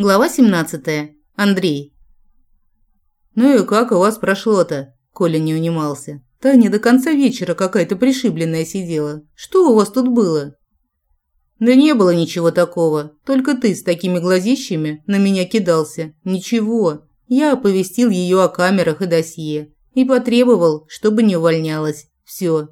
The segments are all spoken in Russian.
Глава 17. Андрей. «Ну и как у вас прошло-то?» Коля не унимался. «Таня до конца вечера какая-то пришибленная сидела. Что у вас тут было?» «Да не было ничего такого. Только ты с такими глазищами на меня кидался. Ничего. Я оповестил ее о камерах и досье. И потребовал, чтобы не увольнялась. Все.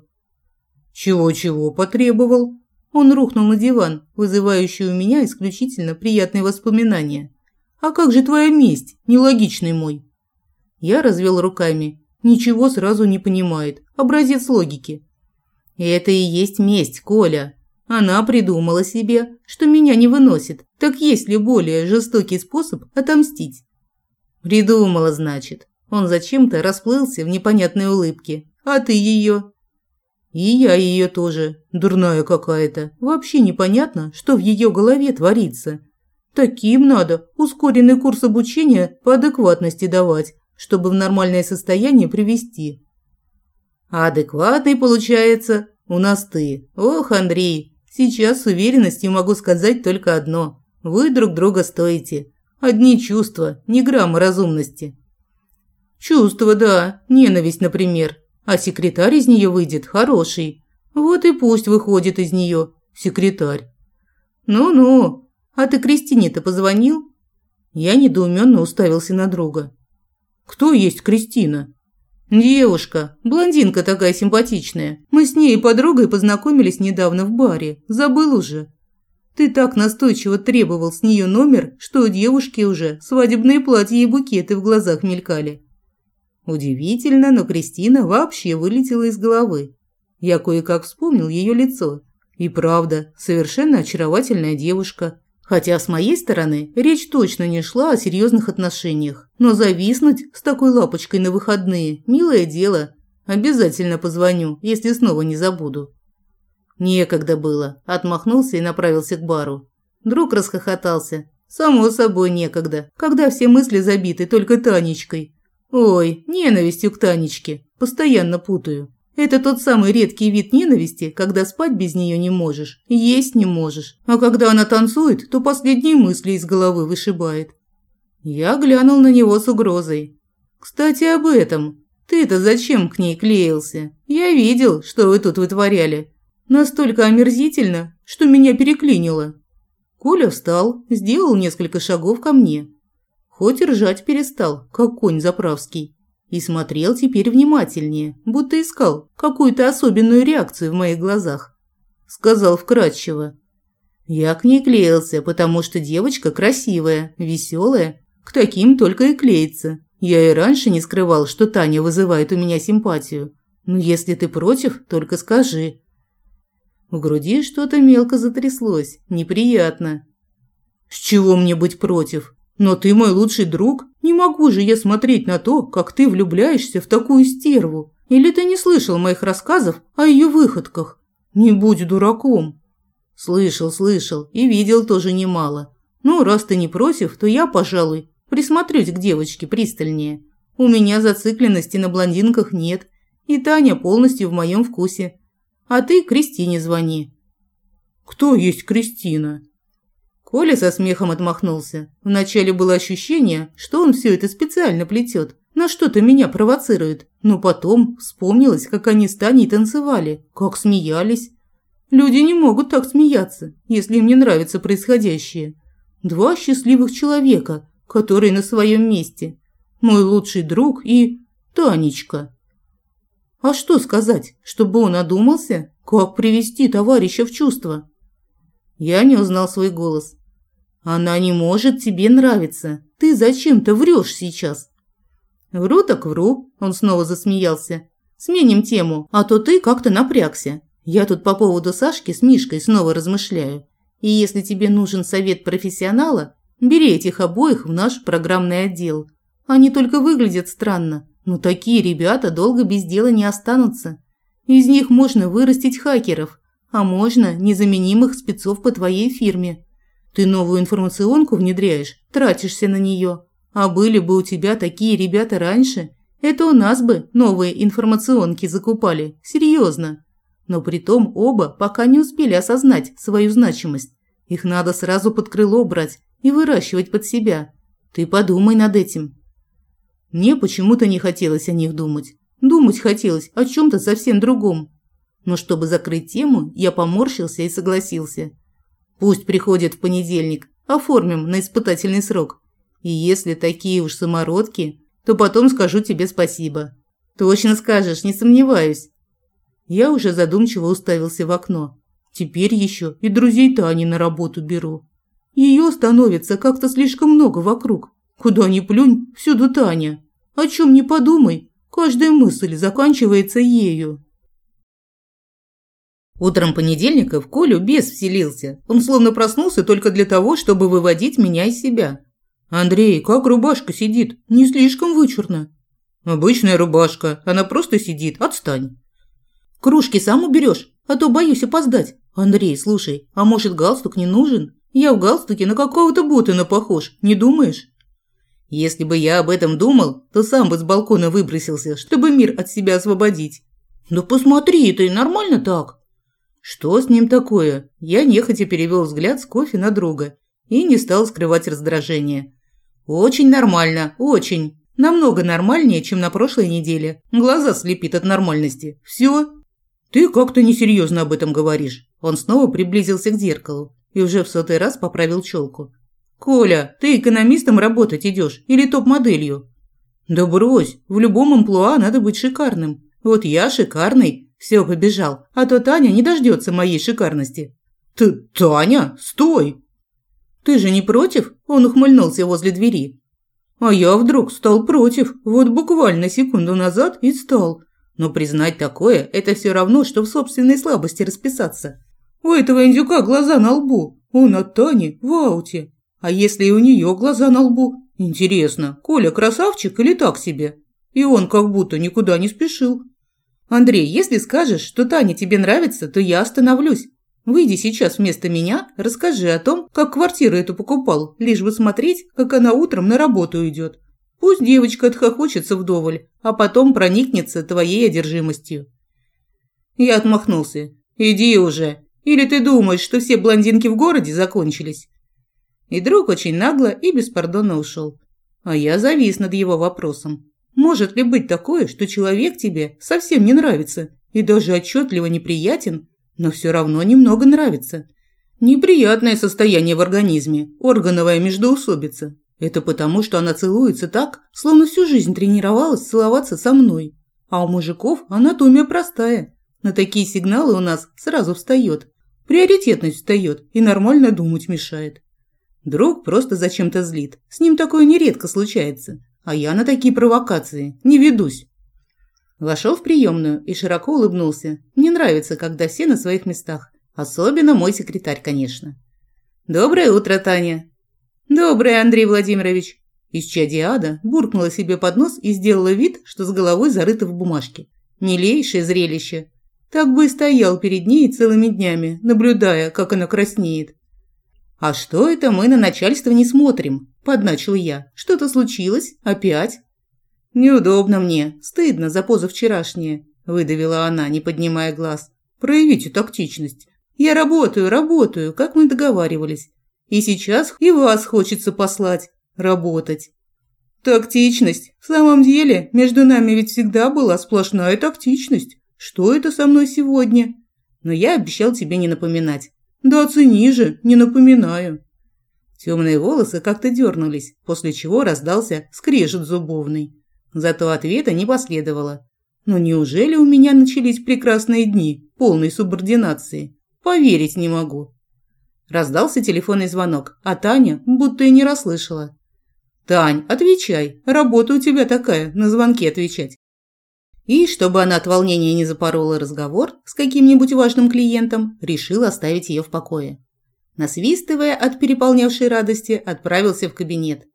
«Чего-чего потребовал?» Он рухнул на диван, вызывающий у меня исключительно приятные воспоминания. «А как же твоя месть, нелогичный мой?» Я развел руками. Ничего сразу не понимает. Образец логики. «Это и есть месть, Коля. Она придумала себе, что меня не выносит. Так есть ли более жестокий способ отомстить?» «Придумала, значит». Он зачем-то расплылся в непонятной улыбке. «А ты ее?» И я ее тоже. Дурная какая-то. Вообще непонятно, что в ее голове творится. Таким надо ускоренный курс обучения по адекватности давать, чтобы в нормальное состояние привести. А адекватный получается у нас ты. Ох, Андрей, сейчас с уверенностью могу сказать только одно. Вы друг друга стоите. Одни чувства, ни грамма разумности. Чувства, да, ненависть, например. А секретарь из нее выйдет хороший. Вот и пусть выходит из нее секретарь. Ну-ну, а ты Кристине-то позвонил? Я недоуменно уставился на друга. Кто есть Кристина? Девушка, блондинка такая симпатичная. Мы с ней и подругой познакомились недавно в баре. Забыл уже. Ты так настойчиво требовал с нее номер, что у девушки уже свадебные платья и букеты в глазах мелькали. Удивительно, но Кристина вообще вылетела из головы. Я кое-как вспомнил ее лицо. И правда, совершенно очаровательная девушка. Хотя с моей стороны речь точно не шла о серьезных отношениях. Но зависнуть с такой лапочкой на выходные – милое дело. Обязательно позвоню, если снова не забуду. Некогда было. Отмахнулся и направился к бару. Друг расхохотался. Само собой некогда, когда все мысли забиты только Танечкой. Ой, ненавистью к Танечке. Постоянно путаю. Это тот самый редкий вид ненависти, когда спать без нее не можешь, есть не можешь. А когда она танцует, то последние мысли из головы вышибает. Я глянул на него с угрозой. «Кстати, об этом. Ты-то зачем к ней клеился? Я видел, что вы тут вытворяли. Настолько омерзительно, что меня переклинило». Коля встал, сделал несколько шагов ко мне. Хоть ржать перестал, как конь заправский. И смотрел теперь внимательнее, будто искал какую-то особенную реакцию в моих глазах. Сказал вкратчиво. Я к ней клеился, потому что девочка красивая, веселая. К таким только и клеится. Я и раньше не скрывал, что Таня вызывает у меня симпатию. Но если ты против, только скажи. В груди что-то мелко затряслось. Неприятно. С чего мне быть против? Но ты мой лучший друг. Не могу же я смотреть на то, как ты влюбляешься в такую стерву. Или ты не слышал моих рассказов о ее выходках? Не будь дураком. Слышал, слышал и видел тоже немало. Ну, раз ты не против, то я, пожалуй, присмотрюсь к девочке пристальнее. У меня зацикленности на блондинках нет, и Таня полностью в моем вкусе. А ты Кристине звони. Кто есть Кристина? Коля со смехом отмахнулся. Вначале было ощущение, что он все это специально плетет, на что-то меня провоцирует. Но потом вспомнилось, как они с Таней танцевали, как смеялись. Люди не могут так смеяться, если им не нравится происходящее. Два счастливых человека, которые на своем месте. Мой лучший друг и Танечка. А что сказать, чтобы он одумался, как привести товарища в чувство? Я не узнал свой голос. Она не может тебе нравиться. Ты зачем-то врешь сейчас. Вру так вру, он снова засмеялся. Сменим тему, а то ты как-то напрягся. Я тут по поводу Сашки с Мишкой снова размышляю. И если тебе нужен совет профессионала, бери этих обоих в наш программный отдел. Они только выглядят странно, но такие ребята долго без дела не останутся. Из них можно вырастить хакеров, а можно незаменимых спецов по твоей фирме. Ты новую информационку внедряешь, тратишься на нее. А были бы у тебя такие ребята раньше, это у нас бы новые информационки закупали. Серьезно. Но притом оба пока не успели осознать свою значимость. Их надо сразу под крыло брать и выращивать под себя. Ты подумай над этим. Мне почему-то не хотелось о них думать. Думать хотелось о чем-то совсем другом. Но чтобы закрыть тему, я поморщился и согласился. Пусть приходит в понедельник, оформим на испытательный срок. И если такие уж самородки, то потом скажу тебе спасибо. Точно скажешь, не сомневаюсь. Я уже задумчиво уставился в окно. Теперь еще и друзей Тани на работу беру. Ее становится как-то слишком много вокруг. Куда ни плюнь, всюду Таня. О чем не подумай, каждая мысль заканчивается ею. Утром понедельника в Колю бес вселился. Он словно проснулся только для того, чтобы выводить меня из себя. «Андрей, как рубашка сидит? Не слишком вычурно». «Обычная рубашка. Она просто сидит. Отстань». «Кружки сам уберешь, а то боюсь опоздать. Андрей, слушай, а может галстук не нужен? Я в галстуке на какого-то Ботана похож, не думаешь?» Если бы я об этом думал, то сам бы с балкона выбросился, чтобы мир от себя освободить. Да посмотри, и нормально так. Что с ним такое? Я нехотя перевел взгляд с кофе на друга и не стал скрывать раздражение. Очень нормально, очень. Намного нормальнее, чем на прошлой неделе. Глаза слепит от нормальности. Все. Ты как-то несерьезно об этом говоришь. Он снова приблизился к зеркалу и уже в сотый раз поправил челку. «Коля, ты экономистом работать идешь или топ-моделью?» «Да брось, в любом амплуа надо быть шикарным. Вот я шикарный, все, побежал, а то Таня не дождется моей шикарности». «Ты, Таня, стой!» «Ты же не против?» – он ухмыльнулся возле двери. А я вдруг стал против, вот буквально секунду назад и стал. Но признать такое – это все равно, что в собственной слабости расписаться. У этого индюка глаза на лбу, он от Тани в ауте. А если и у нее глаза на лбу? Интересно, Коля красавчик или так себе? И он как будто никуда не спешил. Андрей, если скажешь, что Таня тебе нравится, то я остановлюсь. Выйди сейчас вместо меня, расскажи о том, как квартиру эту покупал, лишь бы смотреть, как она утром на работу идет. Пусть девочка отхохочется вдоволь, а потом проникнется твоей одержимостью. Я отмахнулся. Иди уже. Или ты думаешь, что все блондинки в городе закончились? И друг очень нагло и беспардонно ушел. А я завис над его вопросом. Может ли быть такое, что человек тебе совсем не нравится и даже отчетливо неприятен, но все равно немного нравится? Неприятное состояние в организме, органовая междоусобица. Это потому, что она целуется так, словно всю жизнь тренировалась целоваться со мной. А у мужиков анатомия простая. На такие сигналы у нас сразу встает. Приоритетность встает и нормально думать мешает. Друг просто зачем-то злит. С ним такое нередко случается. А я на такие провокации не ведусь. Вошел в приемную и широко улыбнулся. Мне нравится, когда все на своих местах. Особенно мой секретарь, конечно. «Доброе утро, Таня!» «Доброе, Андрей Владимирович!» Исчадие буркнула себе под нос и сделала вид, что с головой зарыта в бумажке. Милейшее зрелище. Так бы и стоял перед ней целыми днями, наблюдая, как она краснеет. «А что это мы на начальство не смотрим?» – подначил я. «Что-то случилось? Опять?» «Неудобно мне. Стыдно за позавчерашнее», – выдавила она, не поднимая глаз. «Проявите тактичность. Я работаю, работаю, как мы договаривались. И сейчас и вас хочется послать. Работать». «Тактичность? В самом деле, между нами ведь всегда была сплошная тактичность. Что это со мной сегодня?» «Но я обещал тебе не напоминать. Да оцени же, не напоминаю. Темные волосы как-то дернулись, после чего раздался скрежет зубовный. Зато ответа не последовало. Но неужели у меня начались прекрасные дни полной субординации? Поверить не могу. Раздался телефонный звонок, а Таня будто и не расслышала. «Тань, отвечай. Работа у тебя такая, на звонки отвечать. И, чтобы она от волнения не запорола разговор с каким-нибудь важным клиентом, решил оставить ее в покое. Насвистывая от переполнявшей радости, отправился в кабинет.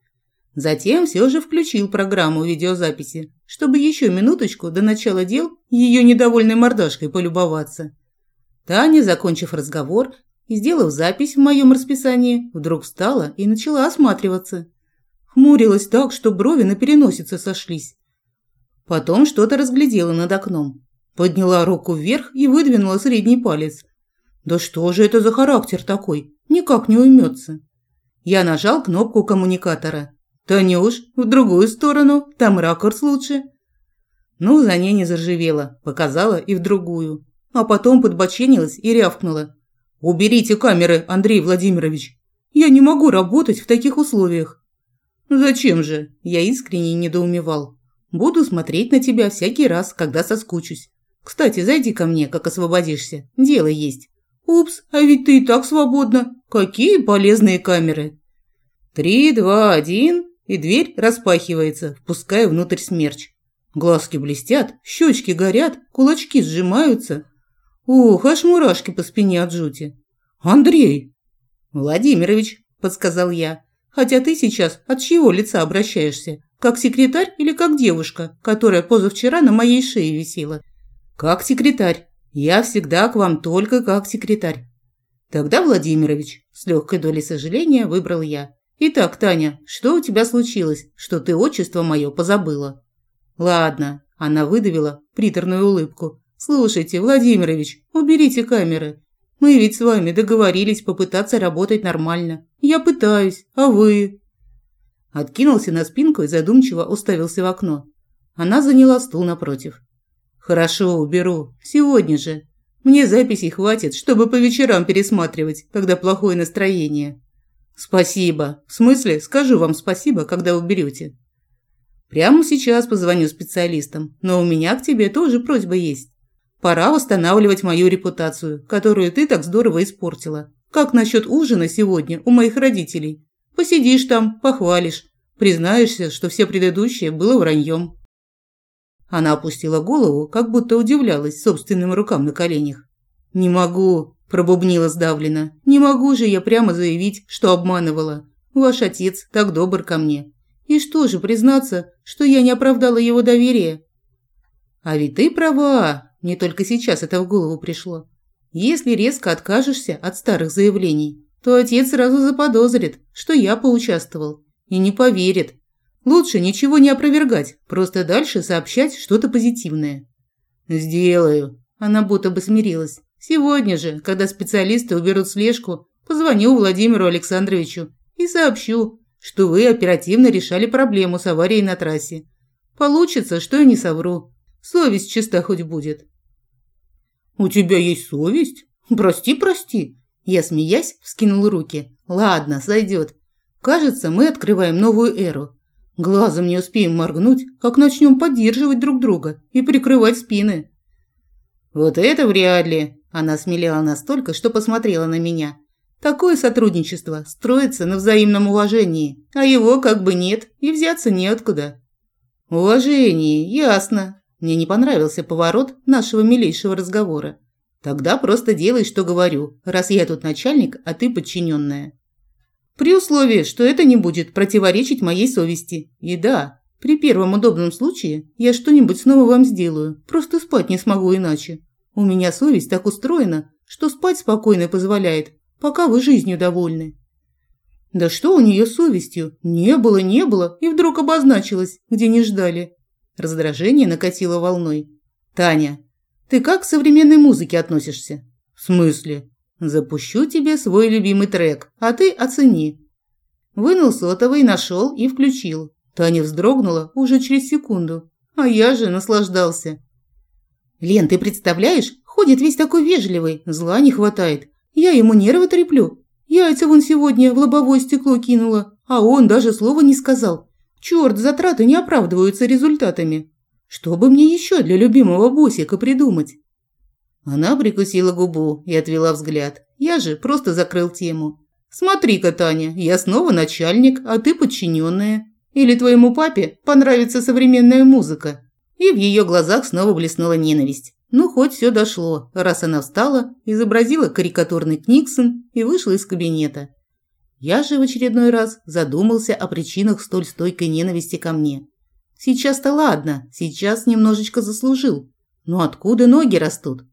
Затем все же включил программу видеозаписи, чтобы еще минуточку до начала дел ее недовольной мордашкой полюбоваться. Таня, закончив разговор и сделав запись в моем расписании, вдруг встала и начала осматриваться. Хмурилась так, что брови на переносице сошлись. Потом что-то разглядела над окном. Подняла руку вверх и выдвинула средний палец. Да что же это за характер такой? Никак не уймется. Я нажал кнопку коммуникатора. «Танюш, в другую сторону, там ракурс лучше». Ну, за ней не заржавела, показала и в другую. А потом подбоченилась и рявкнула. «Уберите камеры, Андрей Владимирович. Я не могу работать в таких условиях». «Зачем же?» – я искренне недоумевал. «Буду смотреть на тебя всякий раз, когда соскучусь. Кстати, зайди ко мне, как освободишься. Дело есть». «Упс, а ведь ты и так свободна. Какие полезные камеры!» «Три, два, один...» и дверь распахивается, впуская внутрь смерч. Глазки блестят, щечки горят, кулачки сжимаются. Ух, аж мурашки по спине от жути. «Андрей!» «Владимирович», – подсказал я. «Хотя ты сейчас от чьего лица обращаешься? Как секретарь или как девушка, которая позавчера на моей шее висела?» «Как секретарь. Я всегда к вам только как секретарь». «Тогда, Владимирович», – с легкой долей сожаления выбрал я. «Итак, Таня, что у тебя случилось, что ты отчество мое позабыла?» «Ладно», – она выдавила приторную улыбку. «Слушайте, Владимирович, уберите камеры. Мы ведь с вами договорились попытаться работать нормально. Я пытаюсь, а вы?» Откинулся на спинку и задумчиво уставился в окно. Она заняла стул напротив. «Хорошо, уберу. Сегодня же. Мне записей хватит, чтобы по вечерам пересматривать, когда плохое настроение. «Спасибо. В смысле, скажу вам спасибо, когда уберете». «Прямо сейчас позвоню специалистам, но у меня к тебе тоже просьба есть. Пора восстанавливать мою репутацию, которую ты так здорово испортила. Как насчет ужина сегодня у моих родителей? Посидишь там, похвалишь, признаешься, что все предыдущее было враньем». Она опустила голову, как будто удивлялась собственным рукам на коленях. «Не могу пробубнила сдавленно. Не могу же я прямо заявить, что обманывала. Ваш отец так добр ко мне. И что же признаться, что я не оправдала его доверие? А ведь ты права, мне только сейчас это в голову пришло. Если резко откажешься от старых заявлений, то отец сразу заподозрит, что я поучаствовал, и не поверит. Лучше ничего не опровергать, просто дальше сообщать что-то позитивное. «Сделаю», – она будто бы смирилась. Сегодня же, когда специалисты уберут слежку, позвоню Владимиру Александровичу и сообщу, что вы оперативно решали проблему с аварией на трассе. Получится, что и не совру. Совесть чиста хоть будет. У тебя есть совесть? Прости, прости. Я, смеясь, вскинул руки. Ладно, сойдет. Кажется, мы открываем новую эру. Глазом не успеем моргнуть, как начнем поддерживать друг друга и прикрывать спины. Вот это вряд ли, она смелела настолько, что посмотрела на меня. Такое сотрудничество строится на взаимном уважении, а его как бы нет и взяться неоткуда. Уважение, ясно. Мне не понравился поворот нашего милейшего разговора. Тогда просто делай, что говорю, раз я тут начальник, а ты подчиненная. При условии, что это не будет противоречить моей совести. И да, при первом удобном случае я что-нибудь снова вам сделаю, просто спать не смогу иначе. У меня совесть так устроена, что спать спокойно позволяет, пока вы жизнью довольны. Да что у нее с совестью? Не было, не было, и вдруг обозначилось, где не ждали. Раздражение накатило волной. Таня, ты как к современной музыке относишься? В смысле? Запущу тебе свой любимый трек, а ты оцени. Вынул сотовый, нашел и включил. Таня вздрогнула уже через секунду, а я же наслаждался. Лен, ты представляешь? Ходит весь такой вежливый, зла не хватает. Я ему нервы треплю. Яйца вон сегодня в лобовое стекло кинула, а он даже слова не сказал. Черт, затраты не оправдываются результатами. Что бы мне еще для любимого босика придумать? Она прикусила губу и отвела взгляд. Я же просто закрыл тему. Смотри-ка, Таня, я снова начальник, а ты подчиненная. Или твоему папе понравится современная музыка? И в ее глазах снова блеснула ненависть. Ну, хоть все дошло, раз она встала, изобразила карикатурный Книксон и вышла из кабинета. Я же в очередной раз задумался о причинах столь стойкой ненависти ко мне. Сейчас-то ладно, сейчас немножечко заслужил. Но откуда ноги растут?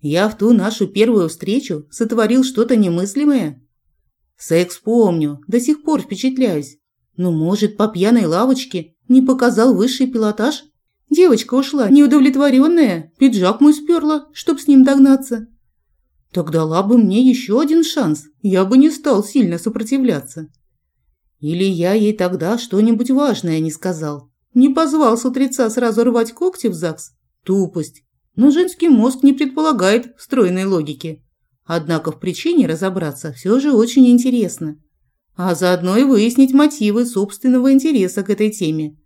Я в ту нашу первую встречу сотворил что-то немыслимое? Секс помню, до сих пор впечатляюсь. Но, может, по пьяной лавочке не показал высший пилотаж? Девочка ушла, неудовлетворенная, пиджак мой сперла, чтоб с ним догнаться. Так дала бы мне еще один шанс, я бы не стал сильно сопротивляться. Или я ей тогда что-нибудь важное не сказал. Не позвал с утреца сразу рвать когти в ЗАГС? Тупость. Но женский мозг не предполагает встроенной логики. Однако в причине разобраться все же очень интересно. А заодно и выяснить мотивы собственного интереса к этой теме.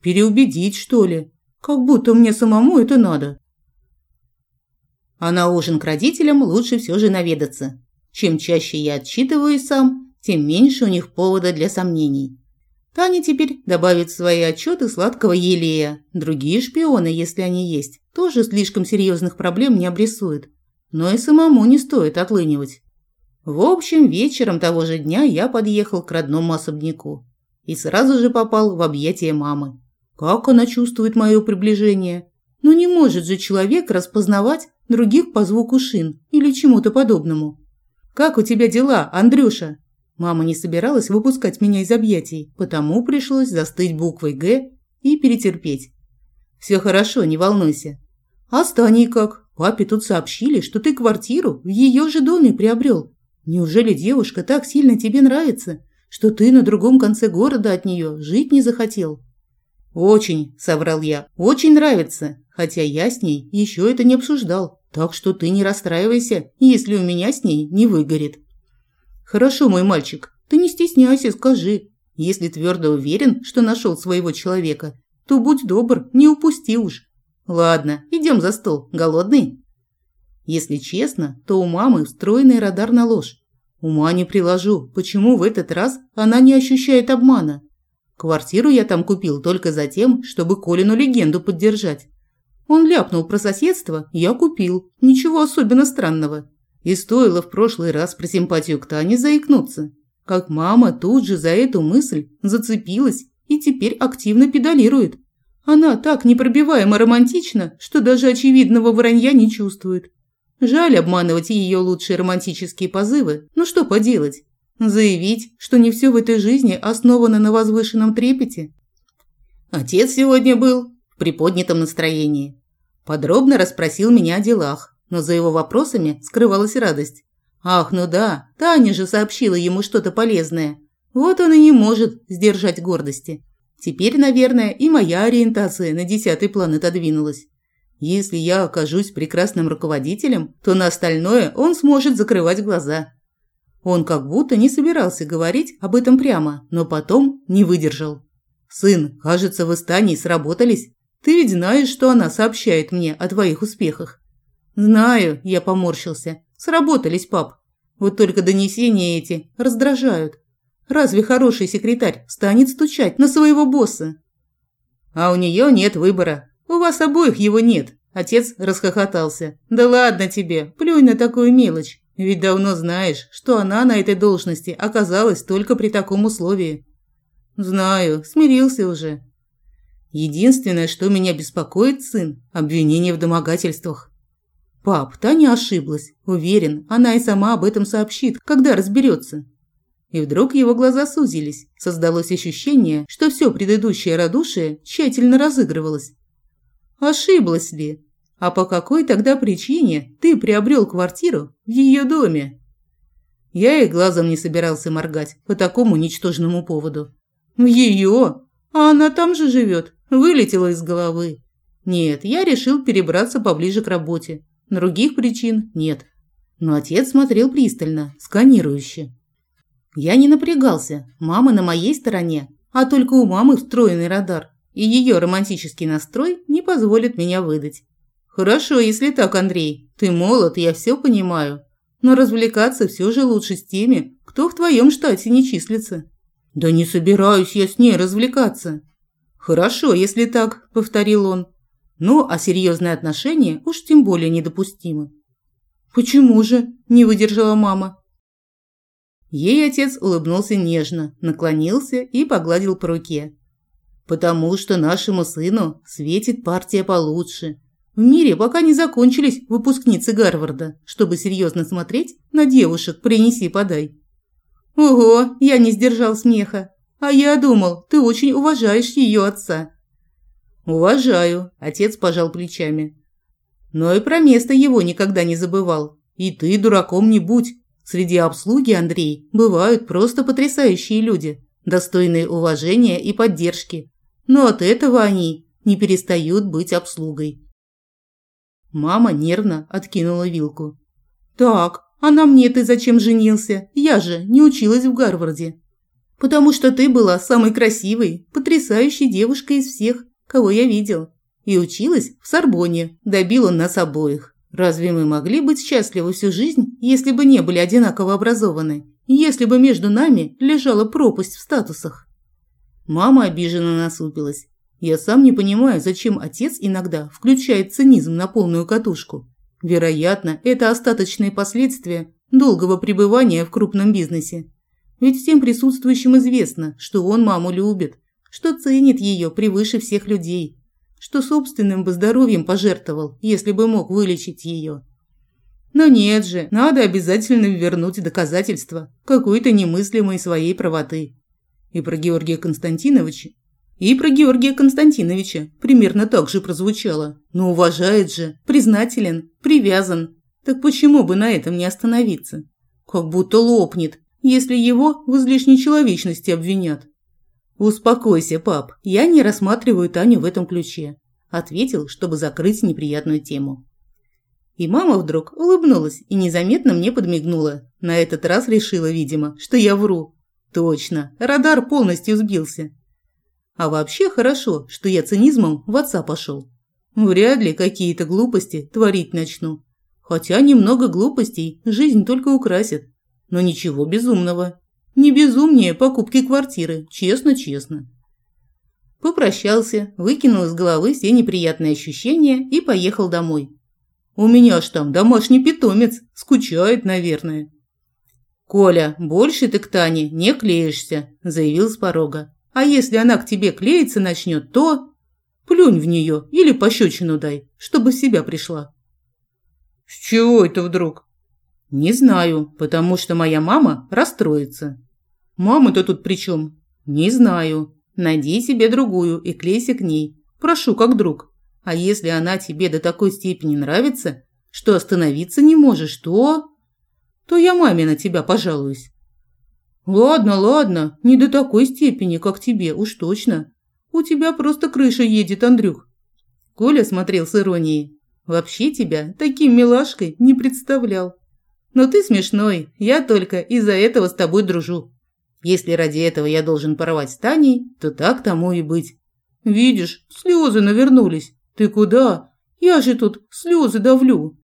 Переубедить, что ли? Как будто мне самому это надо. А на ужин к родителям лучше все же наведаться. Чем чаще я отчитываюсь сам, тем меньше у них повода для сомнений. Таня теперь добавит в свои отчеты сладкого елея. Другие шпионы, если они есть, тоже слишком серьезных проблем не обрисуют. Но и самому не стоит отлынивать. В общем, вечером того же дня я подъехал к родному особняку и сразу же попал в объятия мамы. Как она чувствует мое приближение? Ну не может же человек распознавать других по звуку шин или чему-то подобному. «Как у тебя дела, Андрюша?» Мама не собиралась выпускать меня из объятий, потому пришлось застыть буквой «Г» и перетерпеть. «Все хорошо, не волнуйся». «А с Таней как? Папе тут сообщили, что ты квартиру в ее же доме приобрел. Неужели девушка так сильно тебе нравится, что ты на другом конце города от нее жить не захотел?» «Очень», – соврал я, – «очень нравится, хотя я с ней еще это не обсуждал, так что ты не расстраивайся, если у меня с ней не выгорит». «Хорошо, мой мальчик, ты не стесняйся, скажи. Если твердо уверен, что нашел своего человека, то будь добр, не упусти уж. Ладно, идем за стол. Голодный?» Если честно, то у мамы встроенный радар на ложь. Ума не приложу, почему в этот раз она не ощущает обмана. Квартиру я там купил только за тем, чтобы Колину легенду поддержать. Он ляпнул про соседство, я купил. Ничего особенно странного. И стоило в прошлый раз про симпатию к Тане заикнуться. Как мама тут же за эту мысль зацепилась и теперь активно педалирует. Она так непробиваемо романтична, что даже очевидного вранья не чувствует. Жаль обманывать ее лучшие романтические позывы, но что поделать? Заявить, что не все в этой жизни основано на возвышенном трепете? Отец сегодня был в приподнятом настроении. Подробно расспросил меня о делах но за его вопросами скрывалась радость. Ах, ну да, Таня же сообщила ему что-то полезное. Вот он и не может сдержать гордости. Теперь, наверное, и моя ориентация на десятый план отодвинулась. Если я окажусь прекрасным руководителем, то на остальное он сможет закрывать глаза. Он как будто не собирался говорить об этом прямо, но потом не выдержал. «Сын, кажется, вы с Таней сработались. Ты ведь знаешь, что она сообщает мне о твоих успехах. «Знаю», – я поморщился. «Сработались, пап. Вот только донесения эти раздражают. Разве хороший секретарь станет стучать на своего босса?» «А у нее нет выбора. У вас обоих его нет». Отец расхохотался. «Да ладно тебе, плюнь на такую мелочь. Ведь давно знаешь, что она на этой должности оказалась только при таком условии». «Знаю, смирился уже». Единственное, что меня беспокоит, сын – обвинение в домогательствах. «Пап, Таня ошиблась. Уверен, она и сама об этом сообщит, когда разберется». И вдруг его глаза сузились. Создалось ощущение, что все предыдущее радушие тщательно разыгрывалось. Ошиблась ли? А по какой тогда причине ты приобрел квартиру в ее доме? Я и глазом не собирался моргать по такому ничтожному поводу. В ее? А она там же живет. Вылетела из головы. Нет, я решил перебраться поближе к работе. Других причин нет. Но отец смотрел пристально, сканирующе. Я не напрягался. Мама на моей стороне, а только у мамы встроенный радар. И ее романтический настрой не позволит меня выдать. Хорошо, если так, Андрей. Ты молод, я все понимаю. Но развлекаться все же лучше с теми, кто в твоем штате не числится. Да не собираюсь я с ней развлекаться. Хорошо, если так, повторил он. Ну, а серьезные отношения уж тем более недопустимы. «Почему же?» – не выдержала мама. Ей отец улыбнулся нежно, наклонился и погладил по руке. «Потому что нашему сыну светит партия получше. В мире пока не закончились выпускницы Гарварда, чтобы серьезно смотреть на девушек «принеси-подай». «Ого, я не сдержал смеха. А я думал, ты очень уважаешь ее отца «Уважаю», – отец пожал плечами. Но и про место его никогда не забывал. И ты дураком не будь. Среди обслуги, Андрей, бывают просто потрясающие люди, достойные уважения и поддержки. Но от этого они не перестают быть обслугой. Мама нервно откинула вилку. «Так, а на мне ты зачем женился? Я же не училась в Гарварде». «Потому что ты была самой красивой, потрясающей девушкой из всех, кого я видел. И училась в Сорбоне, добил он нас обоих. Разве мы могли быть счастливы всю жизнь, если бы не были одинаково образованы? Если бы между нами лежала пропасть в статусах?» Мама обиженно насупилась. Я сам не понимаю, зачем отец иногда включает цинизм на полную катушку. Вероятно, это остаточные последствия долгого пребывания в крупном бизнесе. Ведь всем присутствующим известно, что он маму любит, что ценит ее превыше всех людей, что собственным бы здоровьем пожертвовал, если бы мог вылечить ее. Но нет же, надо обязательно вернуть доказательства какой-то немыслимой своей правоты. И про Георгия Константиновича и про Георгия Константиновича примерно так же прозвучало. Но уважает же, признателен, привязан. Так почему бы на этом не остановиться? Как будто лопнет, если его в излишней человечности обвинят. «Успокойся, пап, я не рассматриваю Таню в этом ключе», ответил, чтобы закрыть неприятную тему. И мама вдруг улыбнулась и незаметно мне подмигнула. На этот раз решила, видимо, что я вру. Точно, радар полностью сбился. А вообще хорошо, что я цинизмом в отца пошел. Вряд ли какие-то глупости творить начну. Хотя немного глупостей жизнь только украсит. Но ничего безумного. Не безумнее покупки квартиры, честно-честно. Попрощался, выкинул из головы все неприятные ощущения и поехал домой. У меня ж там домашний питомец, скучает, наверное. «Коля, больше ты к Тане не клеишься», – заявил с порога. А если она к тебе клеиться начнет, то... Плюнь в нее или пощечину дай, чтобы в себя пришла. С чего это вдруг? Не знаю, потому что моя мама расстроится. Мама-то тут при чем? Не знаю. Найди себе другую и клейся к ней. Прошу, как друг. А если она тебе до такой степени нравится, что остановиться не можешь, то... То я маме на тебя пожалуюсь. Ладно, ладно, не до такой степени, как тебе, уж точно. У тебя просто крыша едет, Андрюх. Коля смотрел с иронией. Вообще тебя таким милашкой не представлял. Но ты смешной, я только из-за этого с тобой дружу. Если ради этого я должен порвать с Таней, то так тому и быть. Видишь, слезы навернулись. Ты куда? Я же тут слезы давлю.